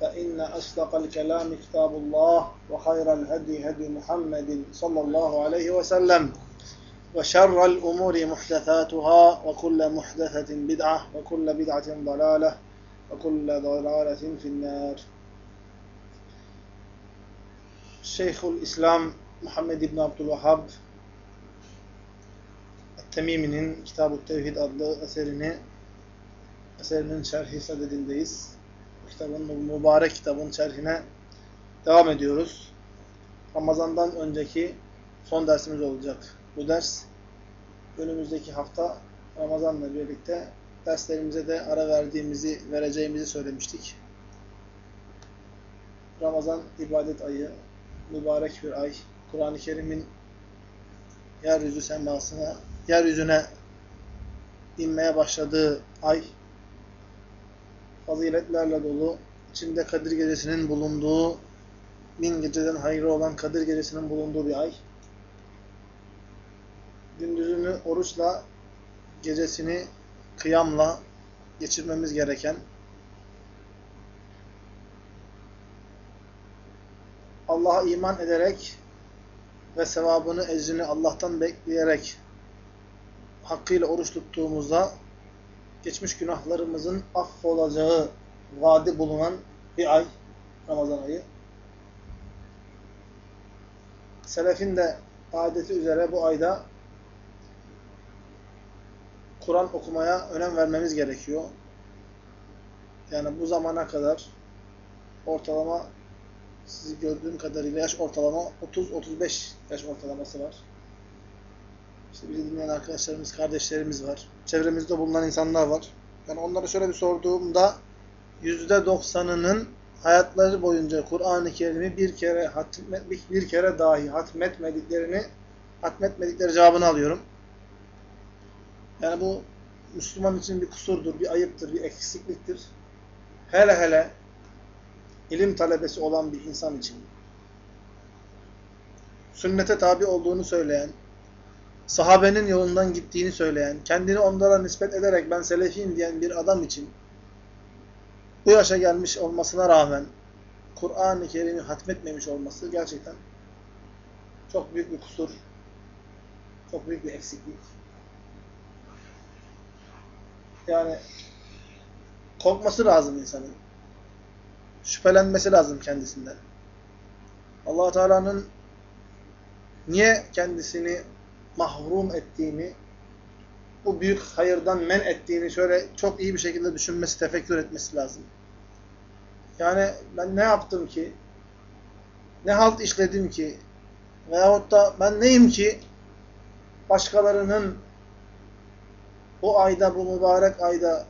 فإن أصدق الكلام كتاب الله وخير الهدي هدي محمد صلى الله عليه وسلم وشر الأمور محدثاتها وكل محدثة بدعة وكل بدعة ضلالة وكل ضلالة في النار شيخ الإسلام Muhammed İbni Abdülvahhab Temimi'nin Kitab-ı Tevhid adlı eserini eserinin şerhi sadedindeyiz. Kitabın, mübarek kitabın şerhine devam ediyoruz. Ramazan'dan önceki son dersimiz olacak bu ders. Önümüzdeki hafta Ramazan'la birlikte derslerimize de ara verdiğimizi, vereceğimizi söylemiştik. Ramazan ibadet ayı, mübarek bir ay. Kur'an-ı Kerim'in yeryüzü semasına, yeryüzüne inmeye başladığı ay, faziletlerle dolu, içinde Kadir Gecesi'nin bulunduğu, bin geceden hayırlı olan Kadir Gecesi'nin bulunduğu bir ay. Gündüzünü oruçla, gecesini kıyamla geçirmemiz gereken, Allah'a iman ederek ve sevabını, ecrini Allah'tan bekleyerek hakkıyla oruç tuttuğumuzda geçmiş günahlarımızın affolacağı vaadi bulunan bir ay, Ramazan ayı. Selefin de adeti üzere bu ayda Kur'an okumaya önem vermemiz gerekiyor. Yani bu zamana kadar ortalama sizi gördüğüm kadarıyla yaş ortalama 30-35 yaş ortalaması var. İşte bizi dinleyen arkadaşlarımız, kardeşlerimiz var. Çevremizde bulunan insanlar var. Yani onlara şöyle bir sorduğumda %90'ının hayatları boyunca Kur'an-ı Kerim'i bir kere hatmet, bir kere dahi hatmetmediklerini hatmetmedikleri cevabını alıyorum. Yani bu Müslüman için bir kusurdur, bir ayıptır, bir eksikliktir. Hele hele ilim talebesi olan bir insan için sünnete tabi olduğunu söyleyen, sahabenin yolundan gittiğini söyleyen, kendini onlara nispet ederek ben selefiyim diyen bir adam için bu yaşa gelmiş olmasına rağmen Kur'an-ı Kerim'i hatmetmemiş olması gerçekten çok büyük bir kusur, çok büyük bir eksiklik. Yani korkması lazım insanın. Şüphelenmesi lazım kendisinden. allah Teala'nın niye kendisini mahrum ettiğini, bu büyük hayırdan men ettiğini şöyle çok iyi bir şekilde düşünmesi, tefekkür etmesi lazım. Yani ben ne yaptım ki, ne halt işledim ki, veyahut da ben neyim ki, başkalarının bu ayda, bu mübarek ayda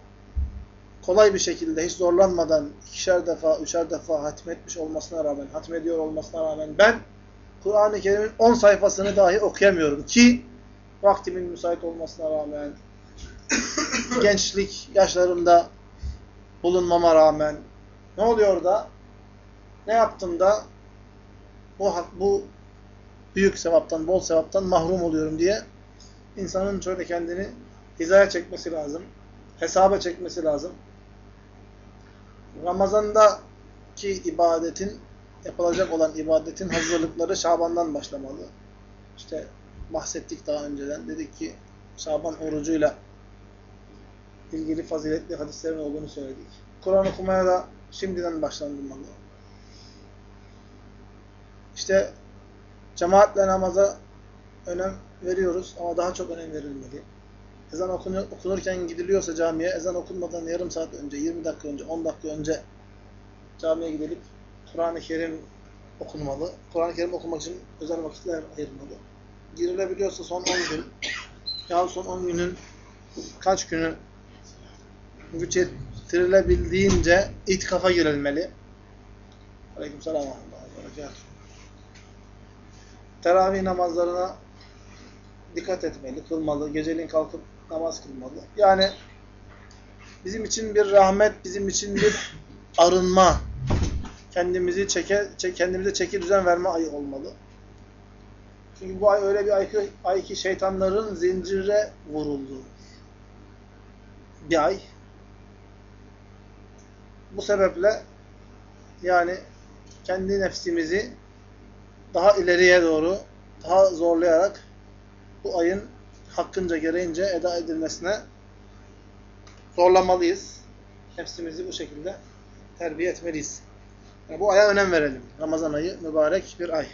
kolay bir şekilde, hiç zorlanmadan ikişer defa, üçer defa hatmetmiş olmasına rağmen, hatmediyor olmasına rağmen ben Kur'an-ı Kerim'in 10 sayfasını dahi okuyamıyorum ki vaktimin müsait olmasına rağmen gençlik yaşlarımda bulunmama rağmen ne oluyor da ne yaptım da bu, bu büyük sevaptan, bol sevaptan mahrum oluyorum diye insanın şöyle kendini hizaya çekmesi lazım. Hesaba çekmesi lazım. Ramazan'daki ibadetin, yapılacak olan ibadetin hazırlıkları Şaban'dan başlamalı. İşte bahsettik daha önceden. Dedik ki Şaban orucuyla ilgili faziletli hadislerin olduğunu söyledik. Kur'an okumaya da şimdiden başlanılmalı. İşte cemaatle namaza önem veriyoruz ama daha çok önem verilmeli. Ezan okunurken gidiliyorsa camiye, ezan okunmadan yarım saat önce, 20 dakika önce, 10 dakika önce camiye gidilip Kur'an-ı Kerim okunmalı. Kur'an-ı Kerim okumak için özel vakitler ayırmalı. Girilebiliyorsa son 10 gün, ya son 10 günün kaç günü güç yetirilebildiğince itikafa girilmeli. Aleyküm selam. Teravih namazlarına dikkat etmeli, kılmalı, geceliğin kalkıp namaz kılmalı. Yani bizim için bir rahmet, bizim için bir arınma, kendimizi çeke, çek, kendimize çeki düzen verme ayı olmalı. Çünkü bu ay öyle bir ay ki, ay ki şeytanların zincire vurulduğu bir ay. Bu sebeple yani kendi nefsimizi daha ileriye doğru, daha zorlayarak bu ayın hakkınca gereğince eda edilmesine zorlamalıyız. Nefsimizi bu şekilde terbiye etmeliyiz. Yani bu aya önem verelim. Ramazan ayı mübarek bir ay.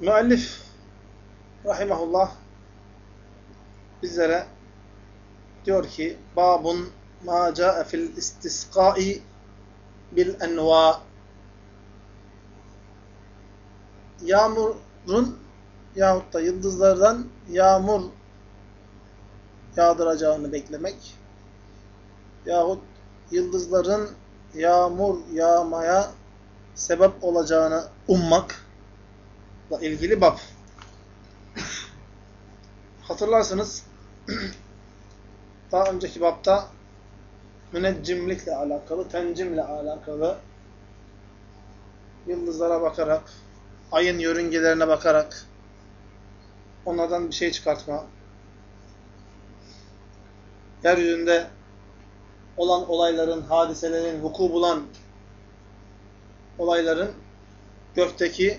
Müellif rahimahullah bizlere diyor ki babun ma ca'e fil istisqai bil enva yağmurun yahut da yıldızlardan yağmur yağdıracağını beklemek yahut yıldızların yağmur yağmaya sebep olacağını ummakla ilgili bab. Hatırlarsınız daha önceki babta müneccimlikle alakalı, tencimle alakalı yıldızlara bakarak, ayın yörüngelerine bakarak onlardan bir şey çıkartma, yeryüzünde olan olayların, hadiselerin, vuku bulan olayların gökteki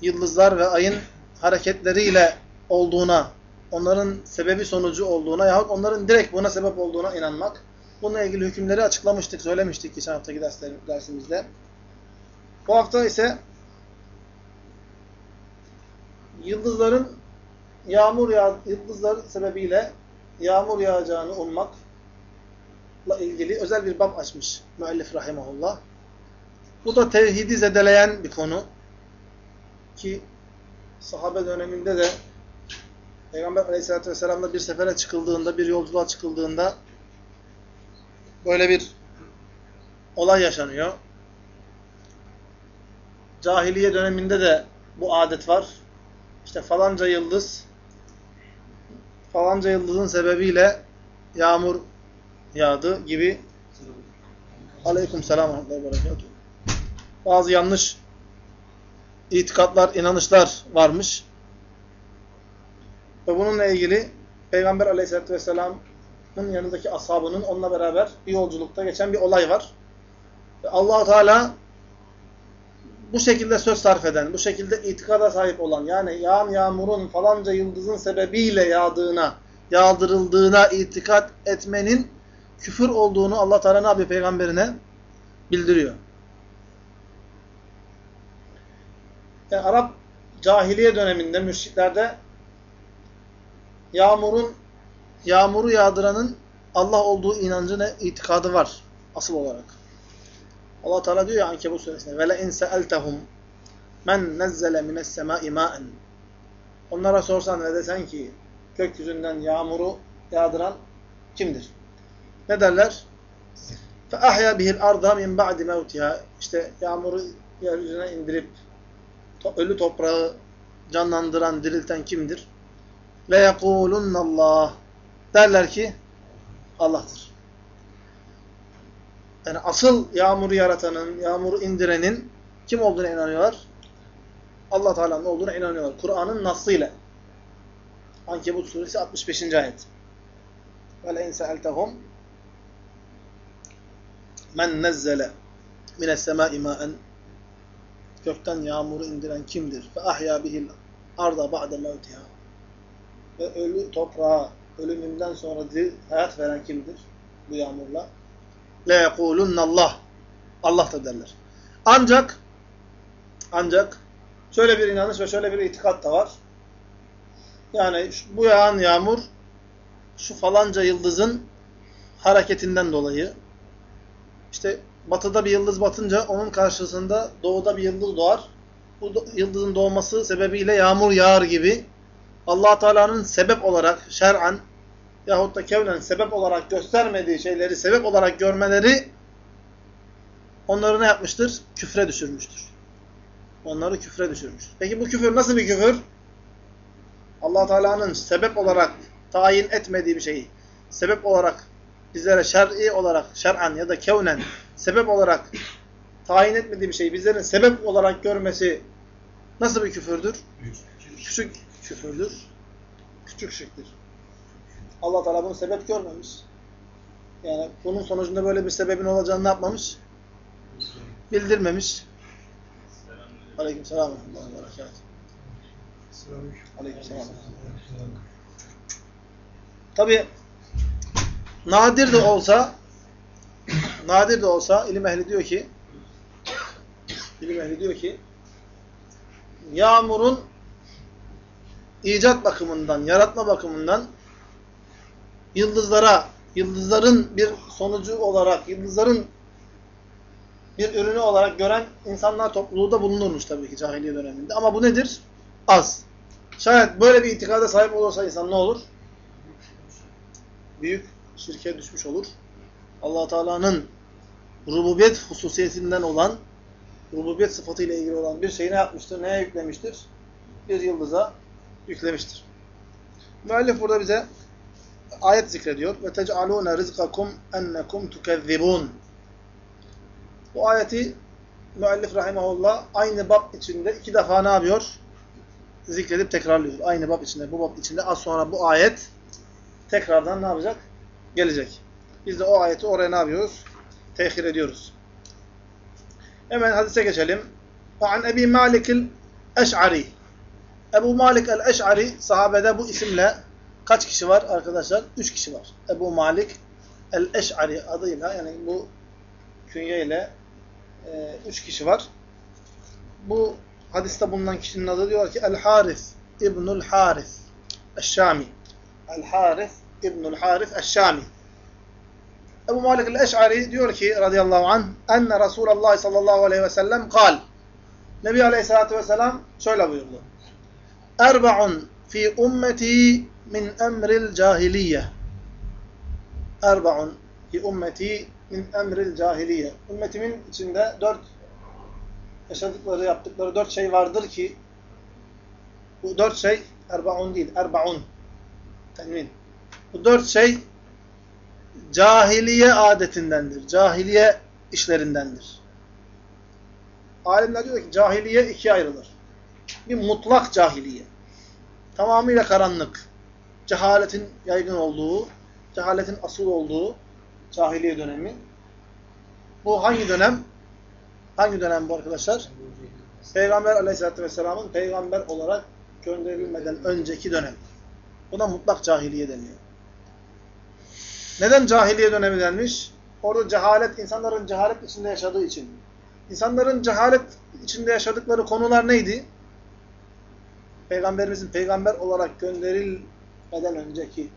yıldızlar ve ayın hareketleriyle olduğuna, onların sebebi sonucu olduğuna yahut onların direkt buna sebep olduğuna inanmak. Bununla ilgili hükümleri açıklamıştık, söylemiştik geçen haftaki dersimizde. Bu hafta ise yıldızların yağmur yağ, yıldızlar sebebiyle yağmur yağacağını ummakla ilgili özel bir bab açmış müellif rahimahullah. Bu da tevhidi zedeleyen bir konu. Ki sahabe döneminde de Peygamber aleyhissalatü vesselam'da bir sefere çıkıldığında, bir yolculuğa çıkıldığında böyle bir olay yaşanıyor. Cahiliye döneminde de bu adet var. İşte falanca yıldız falanca yıldızın sebebiyle yağmur yağdı gibi Aleyküm selam Bazı yanlış itikatlar, inanışlar varmış. Ve bununla ilgili Peygamber aleyhissalatü vesselamın yanındaki ashabının onunla beraber bir yolculukta geçen bir olay var. Allah Teala bu şekilde söz sarf eden, bu şekilde itikada sahip olan, yani yağan yağmurun falanca yıldızın sebebiyle yağdığına, yağdırıldığına itikat etmenin küfür olduğunu Allah Teala ne yapıyor peygamberine? Bildiriyor. Yani Arap cahiliye döneminde, müşriklerde yağmurun yağmuru yağdıranın Allah olduğu inancı ne? itikadı var asıl olarak. Allah Teala diyor ya Ankebut suresinde ve le in sa'altahum men nazzale mines semai ma'en Onlara sorsan ve desen ki gökyüzünden yağmuru yağdıran kimdir? Ne derler? Ahya bihil arda min ba'di mevtiha İşte yağmuru yeryüzüne indirip ölü toprağı canlandıran, dirilten kimdir? Ve yekulunallah. Derler ki Allah'tır. Yani asıl yağmuru yaratanın, yağmuru indirenin kim olduğuna inanıyorlar? Allah Teala'nın olduğuna inanıyorlar. Kur'an'ın nasıyla. Ankebut suresi 65. ayet. İn se'eltehum men nezzele mines semai ma'en gökten yağmuru indiren kimdir? Ve ahya bihil arda ba'de mevtiha ve ölü toprağa ölümünden sonra hayat veren kimdir? Bu yağmurla. Le yekulunna Allah. Allah da derler. Ancak Ancak şöyle bir inanış ve şöyle bir itikat da var. Yani bu yağan yağmur şu falanca yıldızın hareketinden dolayı işte batıda bir yıldız batınca onun karşısında doğuda bir yıldız doğar. Bu yıldızın doğması sebebiyle yağmur yağar gibi allah Teala'nın sebep olarak şer'an yahut da kevnen sebep olarak göstermediği şeyleri sebep olarak görmeleri onları ne yapmıştır? Küfre düşürmüştür. Onları küfre düşürmüştür. Peki bu küfür nasıl bir küfür? allah Teala'nın sebep olarak tayin etmediği bir şeyi sebep olarak bizlere şer'i olarak, şer'an ya da kevnen sebep olarak tayin etmediği bir şeyi bizlerin sebep olarak görmesi nasıl bir küfürdür? Küçük küfürdür. Küçük şirktir. Allah Teala bunu sebep görmemiş. Yani bunun sonucunda böyle bir sebebin olacağını ne yapmamış? Bildirmemiş. Aleyküm selam. Aleyküm selam. Tabi nadir de olsa nadir de olsa ilim ehli diyor ki ilim ehli diyor ki yağmurun icat bakımından, yaratma bakımından yıldızlara, yıldızların bir sonucu olarak, yıldızların bir ürünü olarak gören insanlar topluluğu da bulunurmuş tabii ki cahiliye döneminde. Ama bu nedir? Az. Şayet böyle bir itikada sahip olursa insan ne olur? Büyük şirke düşmüş olur. allah Teala'nın rububiyet hususiyetinden olan, rububiyet sıfatıyla ilgili olan bir şeyi ne yapmıştır? Neye yüklemiştir? Bir yıldıza yüklemiştir. Müellif burada bize ayet zikrediyor. Ve tec'alûne rizkakum ennekum tukezzibûn. Bu ayeti müellif rahimahullah aynı bab içinde iki defa ne yapıyor? Zikredip tekrarlıyor. Aynı bab içinde, bu bab içinde az sonra bu ayet tekrardan ne yapacak? gelecek. Biz de o ayeti oraya ne yapıyoruz? Tehir ediyoruz. Hemen hadise geçelim. An Ebi Malik el-Eş'ari. Ebu Malik el-Eş'ari sahabede bu isimle kaç kişi var arkadaşlar? Üç kişi var. Ebu Malik el-Eş'ari adıyla yani bu künye ile e, üç kişi var. Bu hadiste bulunan kişinin adı diyor ki El-Haris İbnül Haris. El-Şami. El-Haris İbnül Haris El-Şami Ebu Malik el-Eş'ari diyor ki radıyallahu anh enne Resulullah sallallahu aleyhi ve sellem kal Nebi aleyhissalatü vesselam şöyle buyurdu. Erba'un fi ummeti min emril cahiliye. Erba'un fi ummeti min emril cahiliye. Ümmetimin içinde dört yaşadıkları, yaptıkları dört şey vardır ki bu dört şey erbaun değil, erbaun. Tenvin. Bu dört şey cahiliye adetindendir. Cahiliye işlerindendir. Alimler diyor ki cahiliye ikiye ayrılır. Bir mutlak cahiliye. Tamamıyla karanlık. Cehaletin yaygın olduğu, cehaletin asıl olduğu cahiliye dönemi. Bu hangi dönem? Hangi dönem bu arkadaşlar? Peygamber aleyhissalatü vesselamın peygamber olarak gönderilmeden önceki dönem. Buna mutlak cahiliye deniyor. Neden cahiliye dönemi denmiş? Orada cehalet, insanların cehalet içinde yaşadığı için. İnsanların cehalet içinde yaşadıkları konular neydi? Peygamberimizin peygamber olarak gönderilmeden önceki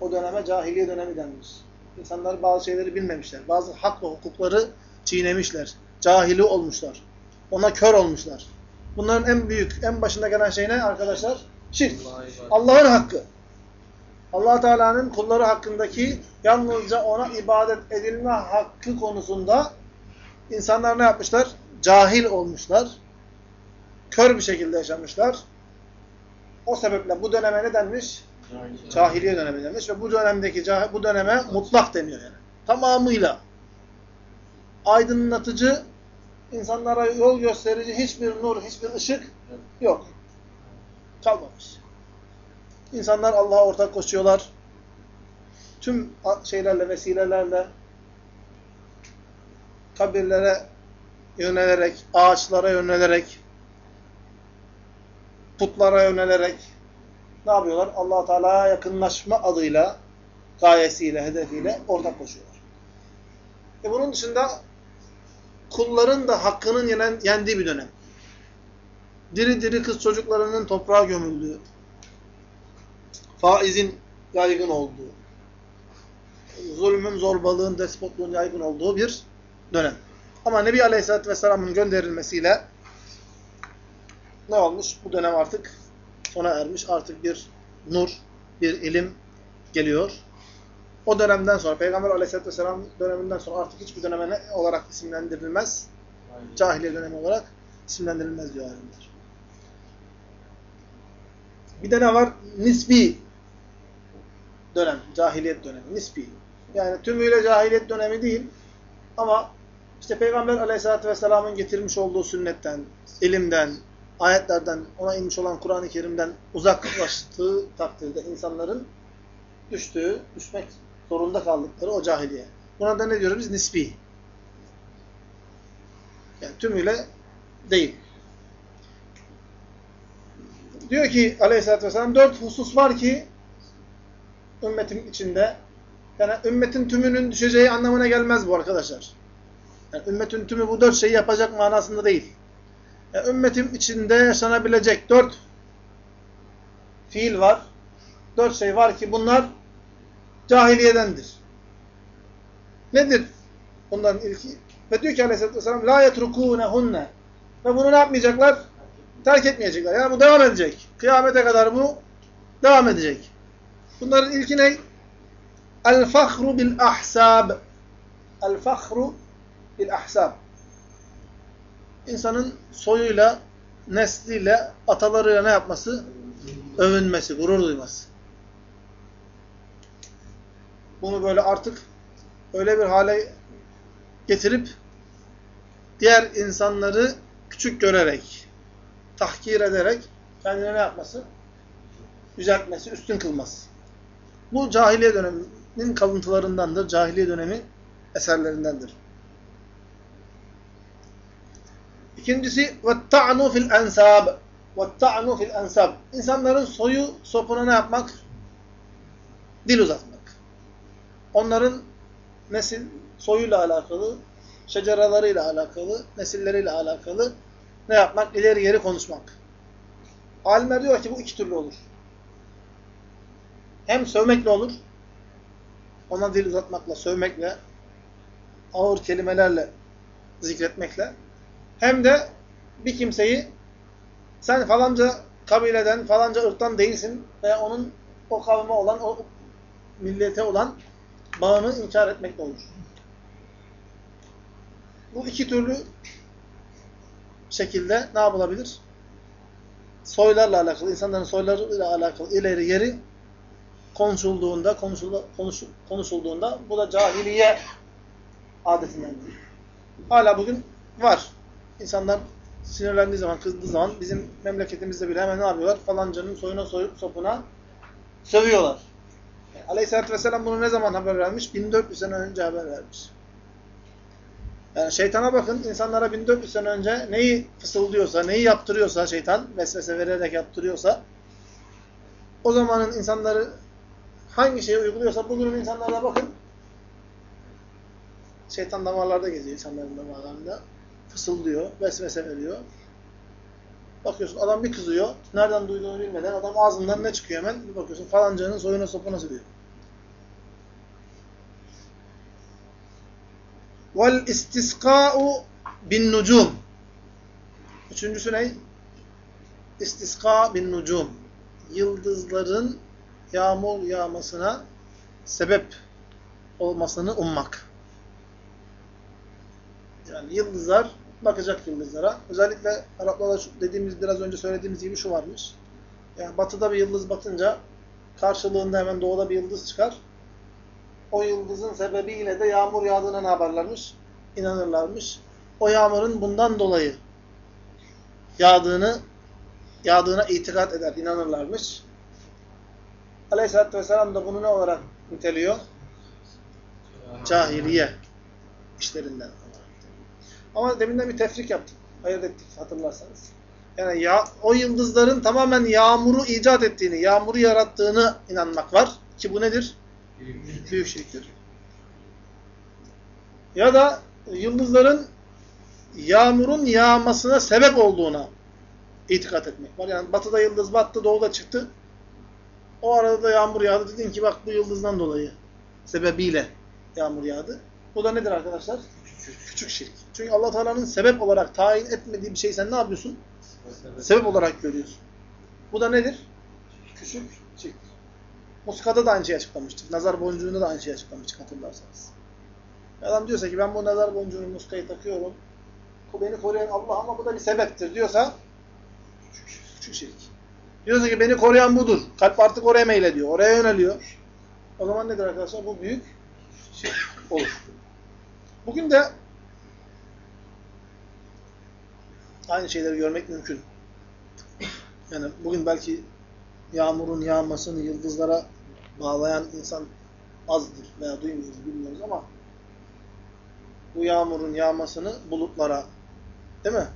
o döneme cahiliye dönemi denmiş. İnsanlar bazı şeyleri bilmemişler. Bazı hak ve hukukları çiğnemişler. Cahili olmuşlar. Ona kör olmuşlar. Bunların en büyük, en başında gelen şey ne arkadaşlar? Şirk. Allah'ın hakkı. Allah Teala'nın kulları hakkındaki yalnızca ona ibadet edilme hakkı konusunda insanlar ne yapmışlar? Cahil olmuşlar. Kör bir şekilde yaşamışlar. O sebeple bu döneme ne denmiş? Cahiliye, dönemi denmiş ve bu dönemdeki bu döneme mutlak deniyor yani. Tamamıyla aydınlatıcı, insanlara yol gösterici hiçbir nur, hiçbir ışık yok. Kalmamış. İnsanlar Allah'a ortak koşuyorlar. Tüm şeylerle, vesilelerle kabirlere yönelerek, ağaçlara yönelerek, putlara yönelerek ne yapıyorlar? allah Teala'ya yakınlaşma adıyla, gayesiyle, hedefiyle ortak koşuyorlar. E bunun dışında kulların da hakkının yenen, yendiği bir dönem. diri diri kız çocuklarının toprağa gömüldüğü, faizin yaygın olduğu, zulmün, zorbalığın, despotluğun yaygın olduğu bir dönem. Ama Nebi Aleyhisselatü Vesselam'ın gönderilmesiyle ne olmuş? Bu dönem artık sona ermiş. Artık bir nur, bir ilim geliyor. O dönemden sonra, Peygamber Aleyhisselatü Vesselam döneminden sonra artık hiçbir döneme ne olarak isimlendirilmez? Cahiliye dönemi olarak isimlendirilmez diyor alimler. Bir de ne var? Nisbi dönem, cahiliyet dönemi, nisbi. Yani tümüyle cahiliyet dönemi değil ama işte Peygamber aleyhissalatü vesselamın getirmiş olduğu sünnetten, ilimden, ayetlerden, ona inmiş olan Kur'an-ı Kerim'den uzaklaştığı takdirde insanların düştüğü, düşmek zorunda kaldıkları o cahiliye. Buna da ne diyoruz biz? Nisbi. Yani tümüyle değil. Diyor ki aleyhissalatü vesselam dört husus var ki ümmetin içinde yani ümmetin tümünün düşeceği anlamına gelmez bu arkadaşlar. Yani ümmetin tümü bu dört şeyi yapacak manasında değil. Yani ümmetin içinde yaşanabilecek dört fiil var. Dört şey var ki bunlar cahiliyedendir. Nedir? Bunların ilki. Ve diyor ki aleyhissalatü vesselam la yetrukûnehunne. Ve bunu ne yapmayacaklar? Terk etmeyecekler. Yani bu devam edecek. Kıyamete kadar bu devam edecek. Bunların ilki ne? El-fahru bil-ahsab. El-fahru bil-ahsab. İnsanın soyuyla, nesliyle, atalarıyla ne yapması? Övünmesi, gurur duyması. Bunu böyle artık öyle bir hale getirip diğer insanları küçük görerek, tahkir ederek kendine ne yapması? Yüceltmesi, üstün kılması. Bu cahiliye döneminin kalıntılarındandır. Cahiliye dönemi eserlerindendir. İkincisi وَالتَّعْنُ fil ensab. وَالتَّعْنُ fil ensab. İnsanların soyu sopuna ne yapmak? Dil uzatmak. Onların nesil soyuyla alakalı, şeceralarıyla alakalı, nesilleriyle alakalı ne yapmak? İleri geri konuşmak. Alimler diyor ki bu iki türlü olur. Hem sövmekle olur, ona dil uzatmakla, sövmekle, ağır kelimelerle zikretmekle, hem de bir kimseyi sen falanca kabileden, falanca ırktan değilsin veya onun o kavme olan, o millete olan bağını inkar etmekle olur. Bu iki türlü şekilde ne yapılabilir? Soylarla alakalı, insanların soylarıyla alakalı ileri geri konuşulduğunda, konuş, konuşulduğunda bu da cahiliye adetindendir. Hala bugün var. İnsanlar sinirlendiği zaman, kızdığı zaman bizim memleketimizde bile hemen ne yapıyorlar? Falancanın soyuna, soyup sopuna sövüyorlar. Yani Aleyhisselatü Vesselam bunu ne zaman haber vermiş? 1400 sene önce haber vermiş. Yani şeytana bakın, insanlara 1400 sene önce neyi fısıldıyorsa, neyi yaptırıyorsa şeytan, vesvese vererek yaptırıyorsa, o zamanın insanları hangi şeyi uyguluyorsa bugünün insanlara bakın, şeytan damarlarda geziyor insanların damarlarında, fısıldıyor, vesvese veriyor. Bakıyorsun adam bir kızıyor, nereden duyduğunu bilmeden adam ağzından ne çıkıyor hemen, bir bakıyorsun falancanın soyuna sopuna sürüyor. Vel istiska'u bin nucum. Üçüncüsü ne? İstiska bin nucum. Yıldızların yağmur yağmasına sebep olmasını ummak. Yani yıldızlar, bakacak yıldızlara. Özellikle Araplarda dediğimiz, biraz önce söylediğimiz gibi şu varmış. Yani batıda bir yıldız batınca karşılığında hemen doğuda bir yıldız çıkar o yıldızın sebebiyle de yağmur yağdığına ne yaparlarmış? İnanırlarmış. O yağmurun bundan dolayı yağdığını yağdığına itikat eder, inanırlarmış. Aleyhisselatü Vesselam da bunu ne olarak niteliyor? Cahiliye işlerinden. Ama deminden bir tefrik yaptık. Ayırt ettik hatırlarsanız. Yani ya, o yıldızların tamamen yağmuru icat ettiğini, yağmuru yarattığını inanmak var. Ki bu nedir? Büyük şirktir. Ya da yıldızların yağmurun yağmasına sebep olduğuna itikat etmek var. Yani batıda yıldız battı, doğuda çıktı. O arada da yağmur yağdı. Dedin ki bak bu yıldızdan dolayı sebebiyle yağmur yağdı. Bu da nedir arkadaşlar? Küçük, şirk. Çünkü allah Teala'nın sebep olarak tayin etmediği bir şey sen ne yapıyorsun? Sebep olarak görüyorsun. Bu da nedir? Küçük şirk. Muskada da aynı şeyi açıklamıştık. Nazar boncuğunda da aynı şeyi açıklamıştık hatırlarsanız. Adam diyorsa ki ben bu nazar boncuğunu muskayı takıyorum. Beni koruyan Allah ama bu da bir sebeptir diyorsa küçük şirk. Diyorsa ki beni koruyan budur. Kalp artık oraya meylediyor. Oraya yöneliyor. O zaman nedir arkadaşlar? Bu büyük şirk olur. Bugün de aynı şeyleri görmek mümkün. Yani bugün belki yağmurun yağmasını yıldızlara bağlayan insan azdır veya duymuyoruz bilmiyoruz ama bu yağmurun yağmasını bulutlara değil mi?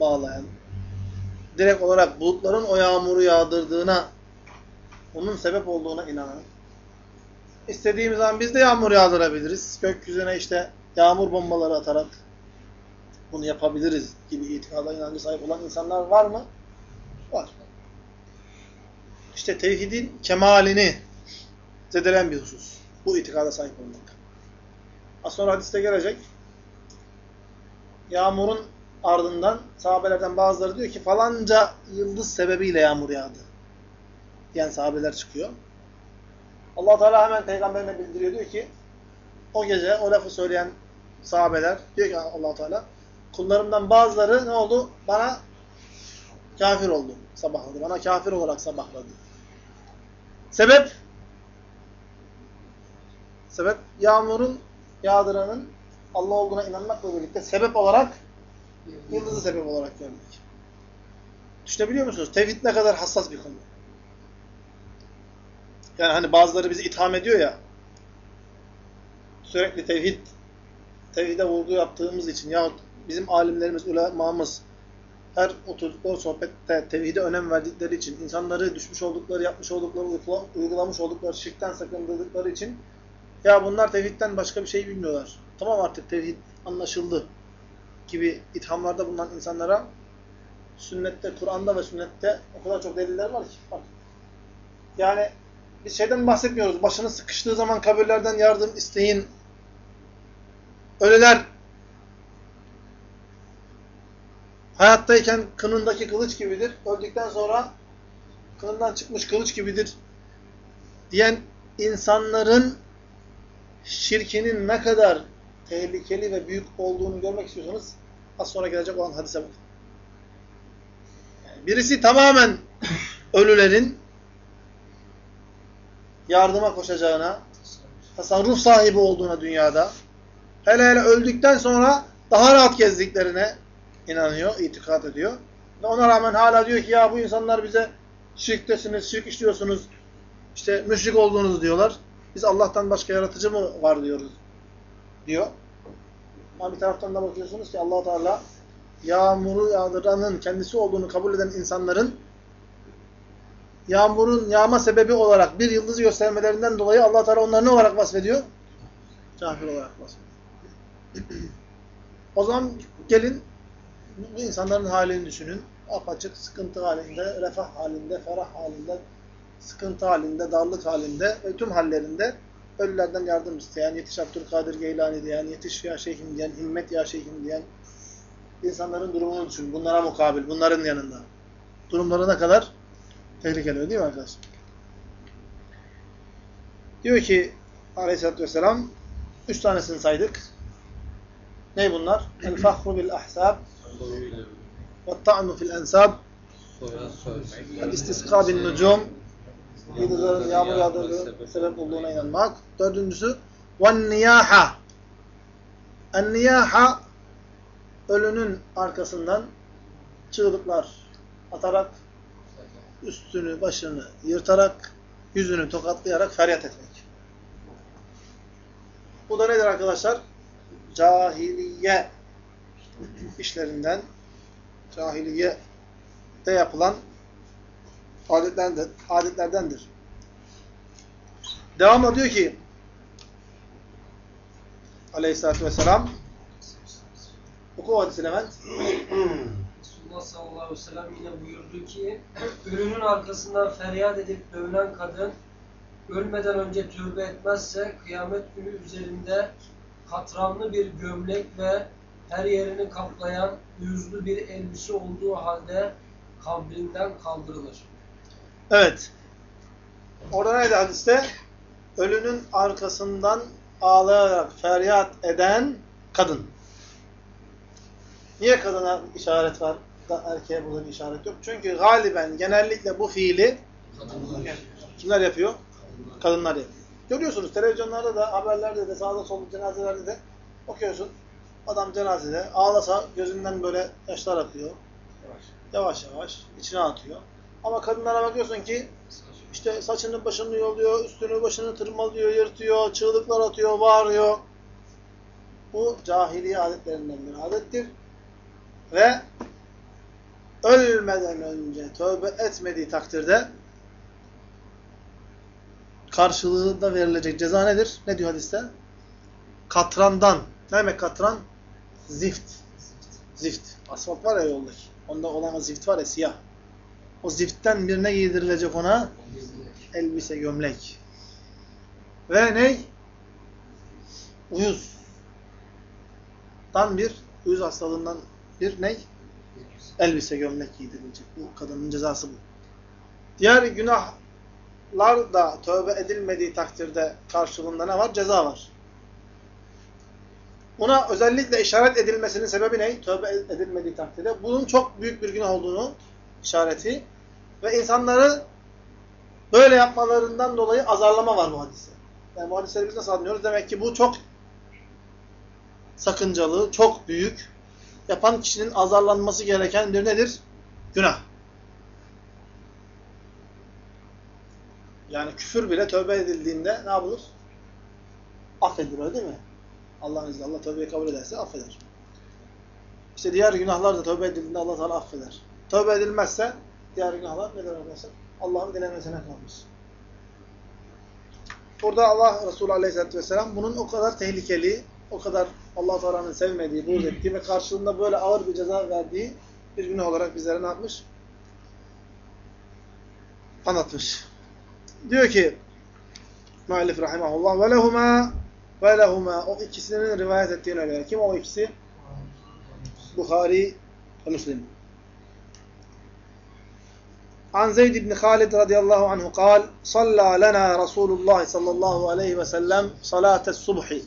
Bağlayan direkt olarak bulutların o yağmuru yağdırdığına onun sebep olduğuna inanan istediğimiz zaman biz de yağmur yağdırabiliriz. Gökyüzüne işte yağmur bombaları atarak bunu yapabiliriz gibi itikada inancı sahip olan insanlar var mı? Var. İşte tevhidin kemalini zedelen bir husus. Bu itikada sahip olmak. Az sonra hadiste gelecek. Yağmurun ardından sahabelerden bazıları diyor ki falanca yıldız sebebiyle yağmur yağdı. Diyen sahabeler çıkıyor. allah Teala hemen peygamberine bildiriyor diyor ki o gece o lafı söyleyen sahabeler diyor ki allah Teala kullarımdan bazıları ne oldu? Bana kafir oldu. Sabahladı. Bana kafir olarak sabahladı. Sebep? Sebep yağmurun yağdıranın Allah olduğuna inanmakla birlikte sebep olarak yıldızı sebep olarak görmek. Düşünebiliyor musunuz? Tevhid ne kadar hassas bir konu. Yani hani bazıları bizi itham ediyor ya sürekli tevhid tevhide vurgu yaptığımız için yahut bizim alimlerimiz, ulemamız her oturdukları sohbette tevhide önem verdikleri için, insanları düşmüş oldukları, yapmış oldukları, uygulamış oldukları, şirkten sakındırdıkları için ya bunlar tevhidden başka bir şey bilmiyorlar. Tamam artık tevhid anlaşıldı gibi ithamlarda bulunan insanlara sünnette, Kur'an'da ve sünnette o kadar çok deliller var ki. Bak. Yani biz şeyden bahsetmiyoruz. Başınız sıkıştığı zaman kabirlerden yardım isteyin. Ölüler hayattayken kınındaki kılıç gibidir. Öldükten sonra kınından çıkmış kılıç gibidir. Diyen insanların şirkinin ne kadar tehlikeli ve büyük olduğunu görmek istiyorsanız az sonra gelecek olan hadise bakın. Birisi tamamen ölülerin yardıma koşacağına, tasarruf sahibi olduğuna dünyada, hele hele öldükten sonra daha rahat gezdiklerine inanıyor, itikat ediyor. Ve ona rağmen hala diyor ki ya bu insanlar bize şirktesiniz, şirk işliyorsunuz, işte müşrik olduğunuz diyorlar. Biz Allah'tan başka yaratıcı mı var diyoruz diyor. Ama bir taraftan da bakıyorsunuz ki allah Teala yağmuru yağdıranın kendisi olduğunu kabul eden insanların yağmurun yağma sebebi olarak bir yıldızı göstermelerinden dolayı allah Teala onları ne olarak vasfediyor? Kafir olarak vasfediyor. o zaman gelin bu insanların halini düşünün. Apaçık, sıkıntı halinde, refah halinde, ferah halinde, sıkıntı halinde, darlık halinde ve tüm hallerinde ölülerden yardım isteyen, yetiş Abdülkadir Geylani diyen, yetiş ya şeyhim diyen, himmet ya şeyhim diyen insanların durumunu düşün. Bunlara mukabil, bunların yanında. Durumları ne kadar tehlikeli değil mi arkadaşlar? Diyor ki aleyhissalatü vesselam üç tanesini saydık. Ne bunlar? El-fahru bil-ahsab ve-ta'nu fil-ensab el-istisqa bin-nucum yıldızların yağmur yağdığı sebep olduğuna inanmak. Dördüncüsü وَالنِّيَاحَ En-niyaha ölünün arkasından çığlıklar atarak üstünü, başını yırtarak, yüzünü tokatlayarak feryat etmek. Bu da nedir arkadaşlar? Cahiliye işlerinden, cahiliye de yapılan adetlerdendir. adetlerdendir. Devamla diyor ki Aleyhisselatü Vesselam oku hadisi Levent. Resulullah sallallahu aleyhi ve sellem yine buyurdu ki ölünün arkasından feryat edip dövülen kadın ölmeden önce tövbe etmezse kıyamet günü üzerinde katranlı bir gömlek ve her yerini kaplayan yüzlü bir elbise olduğu halde kabrinden kaldırılır. Evet. Orada neydi hadiste? Ölünün arkasından ağlayarak feryat eden kadın. Niye kadına işaret var da erkeğe burada bir işaret yok? Çünkü galiben genellikle bu fiili kimler yapıyor? Kadınlar yapıyor. Görüyorsunuz televizyonlarda da, haberlerde de, sağda solda cenazelerde de bakıyorsun. Adam cenazede ağlasa gözünden böyle yaşlar akıyor. Yavaş yavaş içine atıyor. Ama kadınlara bakıyorsun ki işte saçını başını yoluyor, üstünü başını tırmalıyor, yırtıyor, çığlıklar atıyor, bağırıyor. Bu cahiliye adetlerinden bir adettir. Ve ölmeden önce tövbe etmediği takdirde karşılığında verilecek ceza nedir? Ne diyor hadiste? Katrandan. Ne demek katran? Zift. Zift. Asfalt var ya yoldaki. Onda olan zift var ya siyah. O ziftten birine giydirilecek ona elbise, gömlek. Ve ne? Uyuz. Dan bir, uyuz hastalığından bir ne? Elbise, gömlek giydirilecek. Bu kadının cezası bu. Diğer günahlar da tövbe edilmediği takdirde karşılığında ne var? Ceza var. Buna özellikle işaret edilmesinin sebebi ne? Tövbe edilmediği takdirde. Bunun çok büyük bir günah olduğunu işareti ve insanları böyle yapmalarından dolayı azarlama var bu hadise. Yani bu hadisleri biz nasıl anlıyoruz? Demek ki bu çok sakıncalı, çok büyük, yapan kişinin azarlanması gereken bir nedir? Günah. Yani küfür bile tövbe edildiğinde ne yapılır? Affedilir öyle değil mi? Allah'ın izniyle Allah tövbeyi kabul ederse affeder. İşte diğer günahlar da tövbe edildiğinde Allah Teala affeder. Tövbe edilmezse diğer günahlar nedir arkadaşlar? Allah'ın dilemesine kalmış. Burada Allah Resulü Aleyhisselatü Vesselam bunun o kadar tehlikeli, o kadar Allah Teala'nın sevmediği, buğz ettiği ve karşılığında böyle ağır bir ceza verdiği bir günah olarak bizlere ne yapmış? Anlatmış. Diyor ki Muallif rahimahullah ve lehuma ve lehuma o ikisinin rivayet ettiğine göre. Kim o ikisi? Bukhari ve Müslim. An Zeyd ibn Halid radıyallahu anhu kal Salla lena Resulullah sallallahu aleyhi ve sellem salate subhi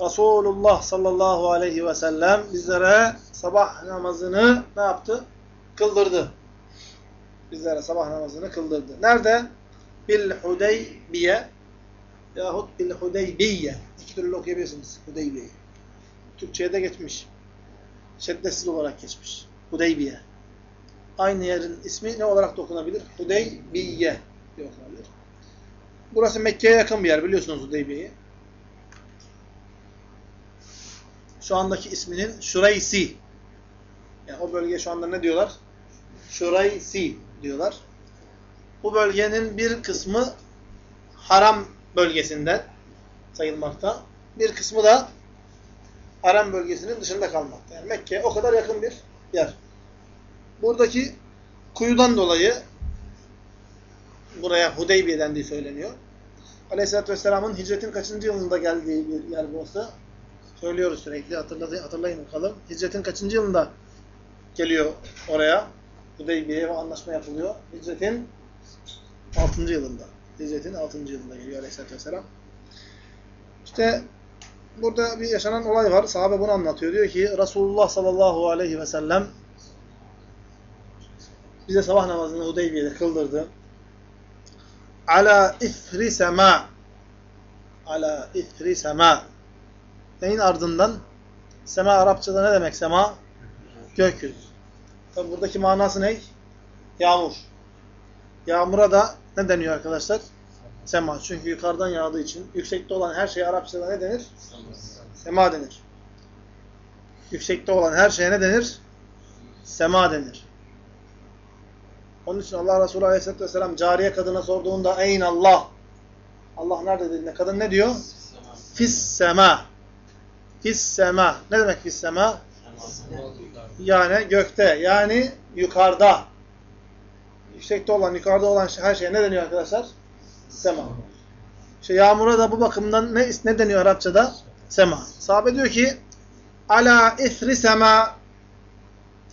Resulullah sallallahu aleyhi ve sellem bizlere sabah namazını ne yaptı? Kıldırdı. Bizlere sabah namazını kıldırdı. Nerede? Bil Hudeybiye yahut Bil Hudeybiye. İki türlü okuyabilirsiniz. Hudeybiye. Türkçe'ye de geçmiş. Şeddetsiz olarak geçmiş. Hudeybiye. Aynı yerin ismi ne olarak da okunabilir? Hudeybiye diye okunabilir. Burası Mekke'ye yakın bir yer biliyorsunuz Hudeybiye'yi. Şu andaki isminin Şureysi. Yani o bölgeye şu anda ne diyorlar? Şureysi diyorlar. Bu bölgenin bir kısmı haram bölgesinden sayılmakta. Bir kısmı da haram bölgesinin dışında kalmakta. Yani Mekke o kadar yakın bir yer. Buradaki kuyudan dolayı buraya Hudeybiye dendiği söyleniyor. Aleyhisselatü Vesselam'ın hicretin kaçıncı yılında geldiği bir yer burası. Söylüyoruz sürekli. Hatırlayın, hatırlayın bakalım. Hicretin kaçıncı yılında geliyor oraya? Hudeybiye'ye ve anlaşma yapılıyor. Hicretin 6. yılında. Hicretin 6. yılında geliyor Aleyhisselatü Vesselam. İşte burada bir yaşanan olay var. Sahabe bunu anlatıyor. Diyor ki Resulullah sallallahu aleyhi ve sellem bize sabah namazını Hudeybiye'de kıldırdı. Ala ifri sema ala ifri sema neyin ardından? Sema Arapçada ne demek sema? Gökyüzü. Tabi buradaki manası ne? Yağmur. Yağmura da ne deniyor arkadaşlar? Sema. Çünkü yukarıdan yağdığı için yüksekte olan her şeye Arapçada ne denir? Sema denir. Yüksekte olan her şeye ne denir? Sema denir. Onun için Allah Resulü Aleyhisselatü Vesselam cariye kadına sorduğunda Eyn Allah. Allah nerede dediğinde kadın ne diyor? Fis sema. Fis sema. Ne demek fis sema? Yani gökte, yani yukarıda. Yüksekte olan, yukarıda olan her şeye ne deniyor arkadaşlar? Sema. İşte yağmura da bu bakımdan ne, ne deniyor Arapçada? Sema. Sahabe diyor ki ala isri sema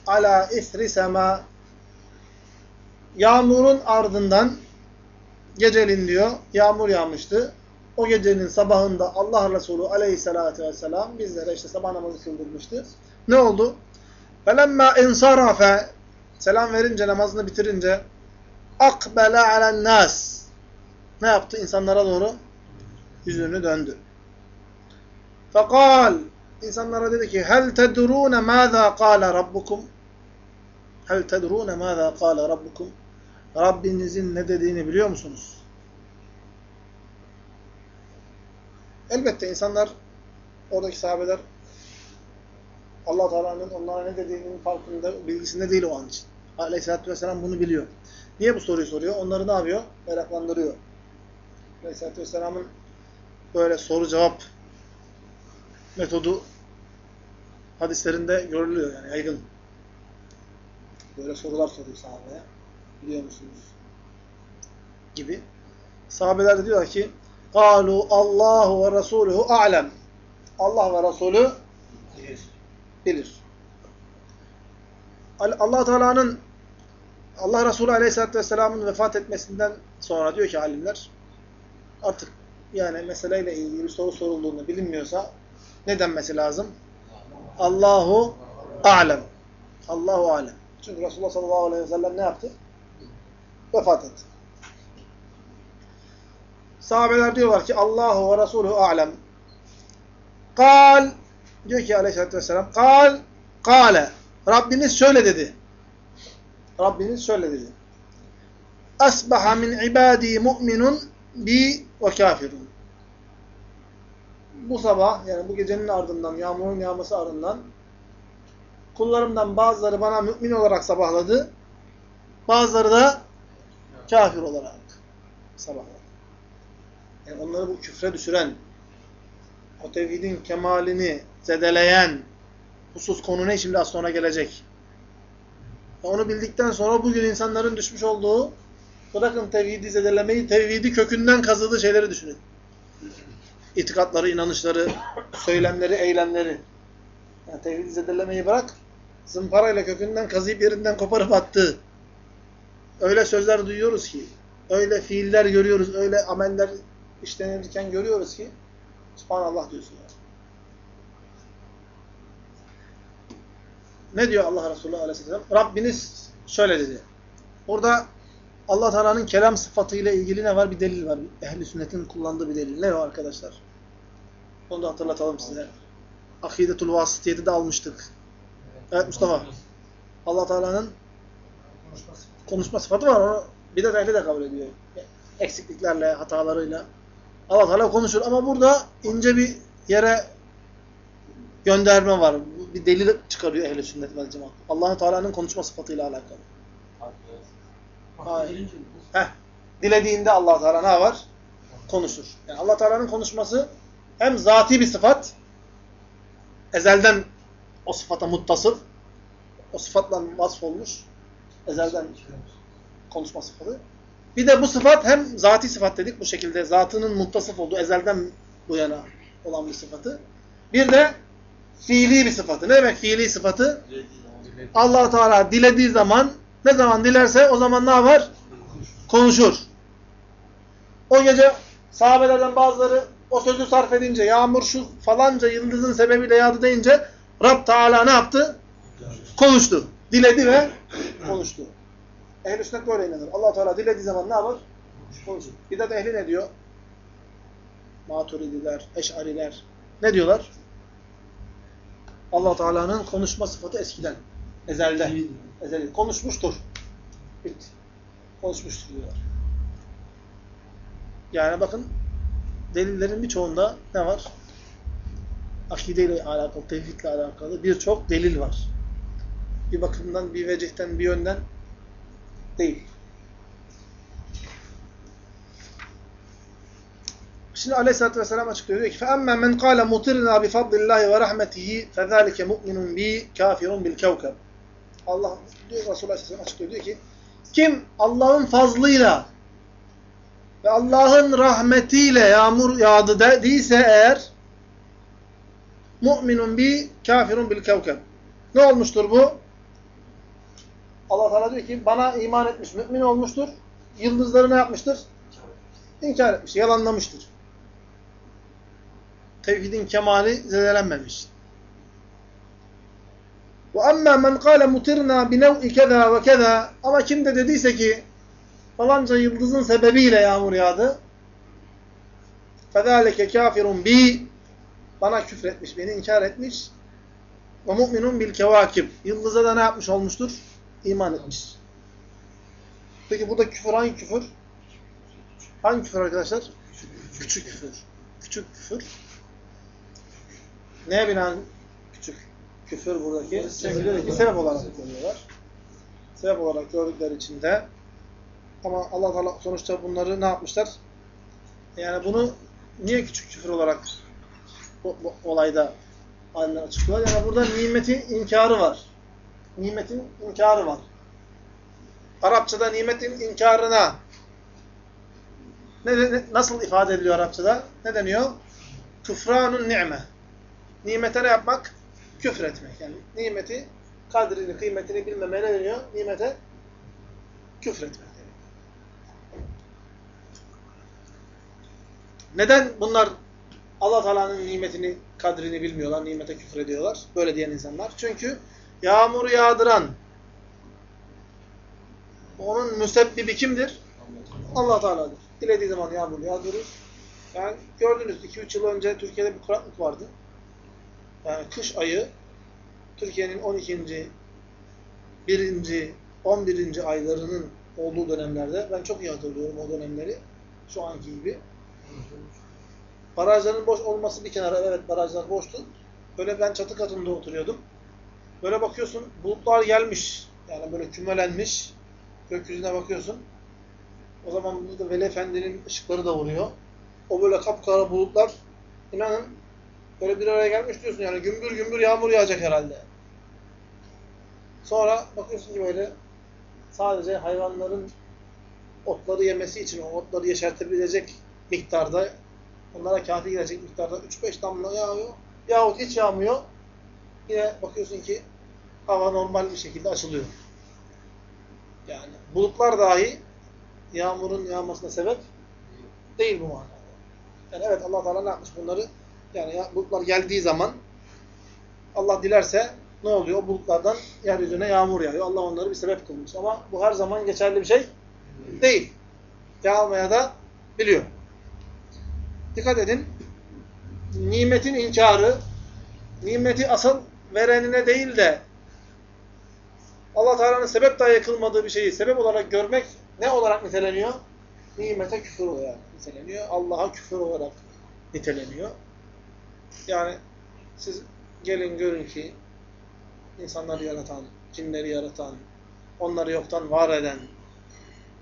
ala isri sema yağmurun ardından gecelin diyor yağmur yağmıştı. O gecenin sabahında Allah Resulü aleyhissalatü vesselam bizlere işte sabah namazı kıldırmıştı. Ne oldu? فَلَمَّا اِنْصَرَفَ Selam verince, namazını bitirince akbele alen nas ne yaptı? İnsanlara doğru yüzünü döndü. Fekal insanlara dedi ki hel tedrune mâzâ kâle rabbukum hel tedrune mâzâ kâle rabbukum Rabbinizin ne dediğini biliyor musunuz? Elbette insanlar oradaki sahabeler allah Teala'nın onlara ne dediğinin farkında, bilgisinde değil o an için. Aleyhisselatü Vesselam bunu biliyor. Niye bu soruyu soruyor? Onları ne yapıyor? Meraklandırıyor. Aleyhisselatü Vesselam'ın böyle soru cevap metodu hadislerinde görülüyor yani yaygın. Böyle sorular soruyor sahabeye. Biliyor musunuz? Gibi. Sahabeler de diyorlar ki قَالُوا Allahu ve Resuluhu a'lem. Allah ve Resulü bilir. Allah Teala'nın Allah Resulü Aleyhisselatü Vesselam'ın vefat etmesinden sonra diyor ki alimler artık yani meseleyle ilgili bir soru sorulduğunda bilinmiyorsa ne denmesi lazım? Allahu alem. Allahu alem. Çünkü Resulullah sallallahu aleyhi ve sellem ne yaptı? Vefat etti. Sahabeler diyorlar ki Allahu ve Resulü alem. Kal diyor ki aleyhissalatü vesselam kal kale Rabbiniz şöyle dedi. Rabbiniz şöyle dedi. Asbaha min ibadi mu'minun bi ve kafirun. Bu sabah yani bu gecenin ardından, yağmurun yağması ardından kullarımdan bazıları bana mümin olarak sabahladı. Bazıları da kafir olarak sabahladı. Yani onları bu küfre düşüren, o tevhidin kemalini zedeleyen husus konu ne şimdi az sonra gelecek. Ve onu bildikten sonra bugün insanların düşmüş olduğu bırakın tevhidi zedelemeyi, tevhidi kökünden kazıdığı şeyleri düşünün. İtikatları, inanışları, söylemleri, eylemleri. Yani tevhidi zedelemeyi bırak, zımparayla kökünden kazıyıp yerinden koparıp attığı. Öyle sözler duyuyoruz ki, öyle fiiller görüyoruz, öyle ameller işlenirken görüyoruz ki, Subhanallah diyorsun yani. Ne diyor Allah Resulü Aleyhisselam? Rabbiniz şöyle dedi. Burada Allah Teala'nın kelam sıfatıyla ilgili ne var? Bir delil var. Ehli sünnetin kullandığı bir delil. Ne o arkadaşlar? Onu da hatırlatalım size. Akidetul Vasitiye'de de almıştık. Evet Mustafa. Allah Teala'nın konuşma sıfatı var. Onu bir de ehli de kabul ediyor. Eksikliklerle, hatalarıyla. Allah Teala konuşur ama burada ince bir yere gönderme var. Bir delil çıkarıyor ehl-i sünnet vel cemaat. allah Teala'nın konuşma sıfatıyla alakalı. Hayır. Heh. Dilediğinde allah Teala ne var? Konuşur. Yani allah Teala'nın konuşması hem zati bir sıfat, ezelden o sıfata muttasıf, o sıfatla vasf olmuş, ezelden konuşma sıfatı. Bir de bu sıfat hem zati sıfat dedik bu şekilde, zatının muttasıf olduğu ezelden bu yana olan bir sıfatı. Bir de fiili bir sıfatı. Ne demek fiili sıfatı? allah Teala dilediği zaman, ne zaman dilerse o zaman ne var? Konuşur. O gece sahabelerden bazıları o sözü sarf edince, yağmur şu falanca yıldızın sebebiyle yağdı deyince Rab Teala ne yaptı? Konuştu. Diledi ve konuştu. Ehl-i sünnet böyle inanır. allah Teala dilediği zaman ne yapar? Konuşur. Bidat ehli ne diyor? Maturidiler, eşariler. Ne diyorlar? allah Teala'nın konuşma sıfatı eskiden. Ezelde. Ezeli. Konuşmuştur. Bitti. Konuşmuştur diyorlar. Yani bakın delillerin birçoğunda ne var? Akideyle alakalı, tevhidle alakalı birçok delil var. Bir bakımdan, bir vecihten, bir yönden değil. Şimdi Aleyhisselatü Vesselam açıklıyor. Diyor ki فَأَمَّا مَنْ قَالَ مُطِرْنَا بِفَضْلِ اللّٰهِ وَرَحْمَتِهِ فَذَٰلِكَ مُؤْمِنٌ بِي كَافِرٌ بِالْكَوْكَبِ Allah diyor Resulullah Aleyhisselam açıklıyor. Diyor ki kim Allah'ın fazlıyla ve Allah'ın rahmetiyle yağmur yağdı dediyse eğer mu'minun bi kafirun bil kevkeb. Ne olmuştur bu? Allah Teala diyor ki bana iman etmiş, mümin olmuştur. Yıldızları ne yapmıştır? İnkar etmiş, yalanlamıştır. Tevhidin kemali zedelenmemiş. Ve amma men kâle mutirna bi nev'i keza ve keza ama kim de dediyse ki falanca yıldızın sebebiyle yağmur yağdı. Fezâlike kâfirun bi bana küfretmiş, beni inkar etmiş. Ve mu'minun bil kevâkib. Yıldıza da ne yapmış olmuştur? İman etmiş. Peki burada küfür hangi küfür? Hangi küfür arkadaşlar? Küçük küfür. Küçük küfür. Neye binaen küçük küfür buradaki? Sebep olarak görüyorlar. Sebep olarak gördükleri için de ama Allah Teala sonuçta bunları ne yapmışlar? Yani bunu niye küçük küfür olarak bu, bu olayda haline açıklıyorlar? Yani burada nimetin inkarı var. Nimetin inkarı var. Arapçada nimetin inkarına ne, ne, nasıl ifade ediliyor Arapçada? Ne deniyor? Küfranun ni'me. Nimete ne yapmak? Küfür etmek. Yani nimeti, kadrini, kıymetini bilmemeye ne deniyor? Nimete küfür etmek. Neden bunlar Allah Teala'nın nimetini, kadrini bilmiyorlar, nimete küfür ediyorlar? Böyle diyen insanlar. Çünkü yağmur yağdıran, onun müsebbibi kimdir? Allah Teala'dır. Dilediği zaman yağmur yağdırır. Yani gördünüz 2-3 yıl önce Türkiye'de bir kuraklık vardı. Yani kış ayı Türkiye'nin 12. 1. 11. aylarının olduğu dönemlerde ben çok iyi hatırlıyorum o dönemleri. Şu anki gibi. Barajların boş olması bir kenara evet barajlar boştu. Böyle ben çatı katında oturuyordum. Böyle bakıyorsun bulutlar gelmiş. Yani böyle kümelenmiş. Gökyüzüne bakıyorsun. O zaman burada Veli Efendi'nin ışıkları da vuruyor. O böyle kapkara bulutlar inanın böyle bir araya gelmiş diyorsun yani gümbür gümbür yağmur yağacak herhalde. Sonra bakıyorsun ki böyle sadece hayvanların otları yemesi için o otları yeşertebilecek miktarda onlara kafi gelecek miktarda 3-5 damla yağıyor. Yahut hiç yağmıyor. Yine bakıyorsun ki hava normal bir şekilde açılıyor. Yani bulutlar dahi yağmurun yağmasına sebep değil bu manada. Yani evet Allah Teala ne yapmış bunları? Yani bulutlar geldiği zaman Allah dilerse ne oluyor? O bulutlardan yeryüzüne yağmur yağıyor. Allah onları bir sebep kılmış. Ama bu her zaman geçerli bir şey değil. Yağmaya da biliyor. Dikkat edin. Nimetin inkarı, nimeti asıl verenine değil de Allah Teala'nın sebep dahi kılmadığı bir şeyi sebep olarak görmek ne olarak niteleniyor? Nimete küfür olarak niteleniyor. Allah'a küfür olarak niteleniyor. Yani siz gelin görün ki insanları yaratan, cinleri yaratan, onları yoktan var eden,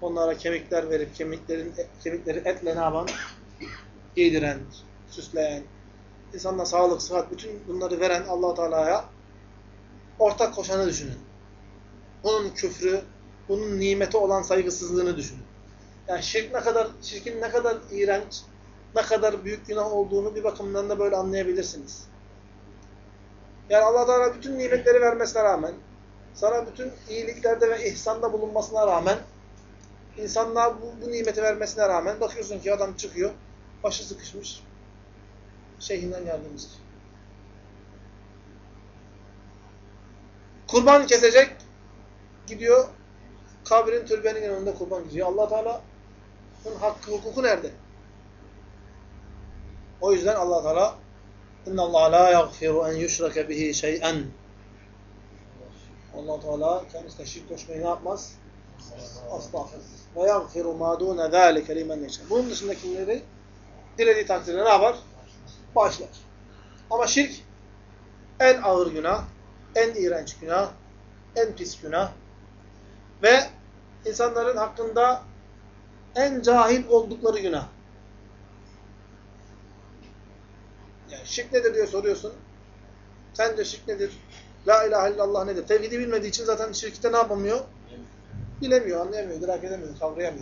onlara kemikler verip kemiklerin kemikleri etle ne yapan? Giydiren, süsleyen, insanla sağlık, sıhhat, bütün bunları veren allah Teala'ya ortak koşanı düşünün. Bunun küfrü, bunun nimete olan saygısızlığını düşünün. Yani şirk ne kadar, şirkin ne kadar iğrenç, ne kadar büyük günah olduğunu bir bakımdan da böyle anlayabilirsiniz. Yani allah Teala bütün nimetleri vermesine rağmen, sana bütün iyiliklerde ve ihsanda bulunmasına rağmen, insanlığa bu, bu nimeti vermesine rağmen bakıyorsun ki adam çıkıyor, başı sıkışmış, şeyhinden yardım istiyor. Kurban kesecek, gidiyor, kabrin türbenin yanında kurban kesiyor. allah Teala'nın hakkı, hukuku nerede? O yüzden allah Teala İnna Allah la yaghfiru en yushraka bihi şey'en. Allah Teala kendisine şirk koşmayı ne yapmaz? Asla affetmez. Ve yaghfiru ma dune zalike limen yeşâ. Bunun dışındakileri dilediği takdirde ne yapar? Bağışlar. Ama şirk en ağır günah, en iğrenç günah, en pis günah ve insanların hakkında en cahil oldukları günah. şirk nedir diye soruyorsun. Sence şirk nedir? La ilahe illallah nedir? Tevhidi bilmediği için zaten şirkte ne yapamıyor? Bilemiyor, anlayamıyor, idrak edemiyor, kavrayamıyor.